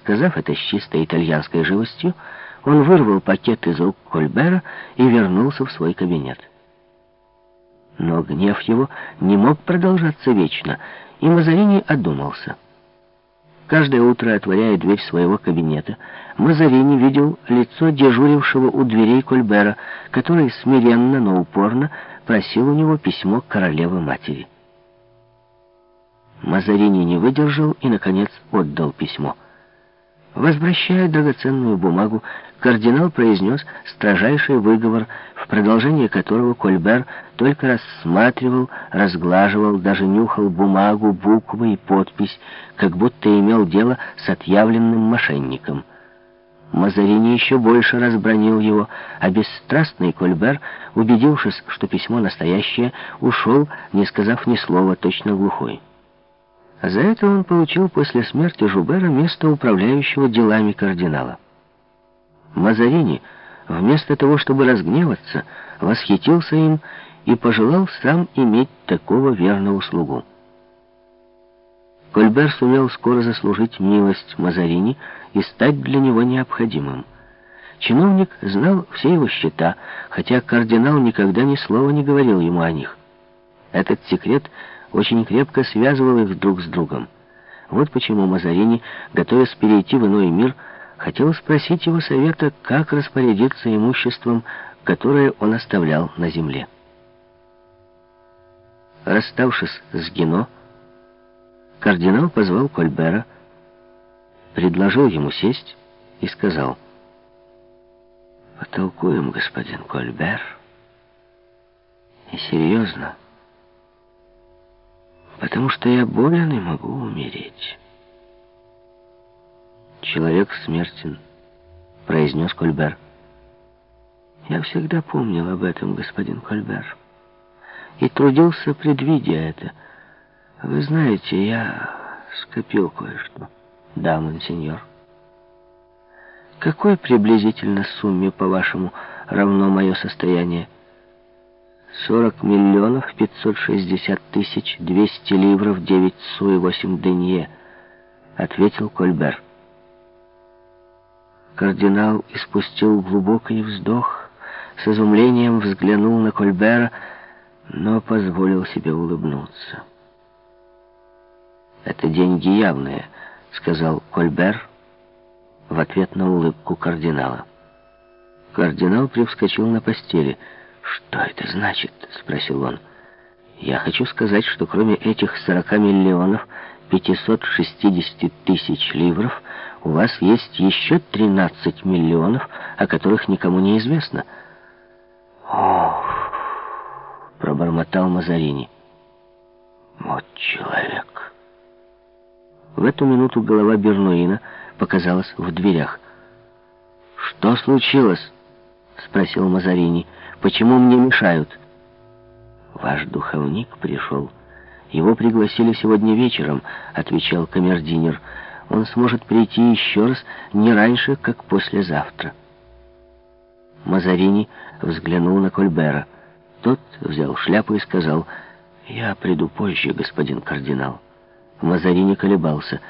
Сказав это с чистой итальянской живостью, он вырвал пакет из рук Кольбера и вернулся в свой кабинет. Но гнев его не мог продолжаться вечно, и Мазарини одумался. Каждое утро, отворяя дверь своего кабинета, Мазарини видел лицо дежурившего у дверей Кольбера, который смиренно, но упорно просил у него письмо королевы-матери. Мазарини не выдержал и, наконец, отдал письмо. Возвращая драгоценную бумагу, кардинал произнес строжайший выговор, в продолжение которого Кольбер только рассматривал, разглаживал, даже нюхал бумагу, буквы и подпись, как будто имел дело с отъявленным мошенником. Мазарини еще больше разбронил его, а бесстрастный Кольбер, убедившись, что письмо настоящее, ушел, не сказав ни слова, точно глухой. За это он получил после смерти Жубера место управляющего делами кардинала. Мазарини, вместо того, чтобы разгневаться, восхитился им и пожелал сам иметь такого верного слугу. Кольбер сумел скоро заслужить милость Мазарини и стать для него необходимым. Чиновник знал все его счета, хотя кардинал никогда ни слова не говорил ему о них. Этот секрет очень крепко связывал их друг с другом. Вот почему Мазарини, готовясь перейти в иной мир, хотел спросить его совета, как распорядиться имуществом, которое он оставлял на земле. Расставшись с Гино, кардинал позвал Кольбера, предложил ему сесть и сказал, «Потолкуем, господин Кольбер, и серьезно» потому что я болен и могу умереть. «Человек смертен», — произнес Кольбер. «Я всегда помнил об этом, господин Кольбер, и трудился, предвидя это. Вы знаете, я скопил кое-что. Да, монсеньор. Какой приблизительно сумме, по-вашему, равно мое состояние?» 40 миллионов 560 тысяч 200 ливров 9 су и 8 денье, ответил Кольбер. Кардинал испустил глубокий вздох, с изумлением взглянул на Кольбера, но позволил себе улыбнуться. «Это деньги явные», — сказал Кольбер в ответ на улыбку кардинала. Кардинал привскочил на постели — «Что это значит?» — спросил он. «Я хочу сказать, что кроме этих 40 миллионов 560 тысяч ливров у вас есть еще 13 миллионов, о которых никому не известно». «Ох!» — пробормотал Мазарини. «Вот человек!» В эту минуту голова Бернуина показалась в дверях. «Что случилось?» — спросил Мазарини. Почему мне мешают?» «Ваш духовник пришел. Его пригласили сегодня вечером», — отвечал камердинер. «Он сможет прийти еще раз не раньше, как послезавтра». Мазарини взглянул на Кольбера. Тот взял шляпу и сказал, «Я приду позже, господин кардинал». Мазарини колебался.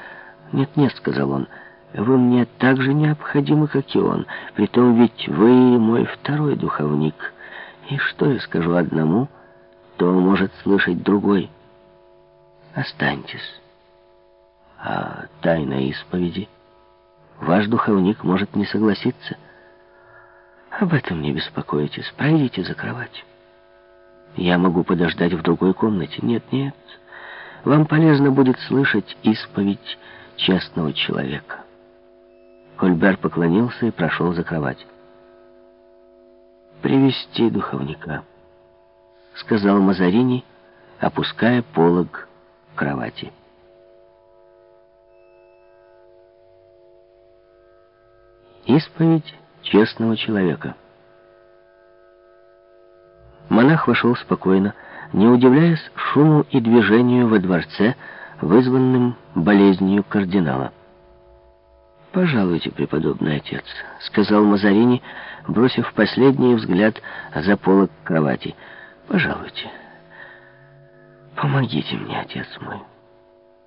«Нет-нет», — сказал он, — вы мне так же необходимы, как и он. Притом ведь вы мой второй духовник. И что я скажу одному, то может слышать другой. Останьтесь. А тайна исповеди? Ваш духовник может не согласиться. Об этом не беспокойтесь. Пройдите за кровать. Я могу подождать в другой комнате. Нет, нет. Вам полезно будет слышать исповедь честного человека. Кольбер поклонился и прошел за кровать. «Привести духовника», — сказал Мазарини, опуская полог кровати. Исповедь честного человека. Монах вошел спокойно, не удивляясь шуму и движению во дворце, вызванным болезнью кардинала. «Пожалуйте, преподобный отец», — сказал Мазарини, бросив последний взгляд за полок кровати. «Пожалуйте. Помогите мне, отец мой».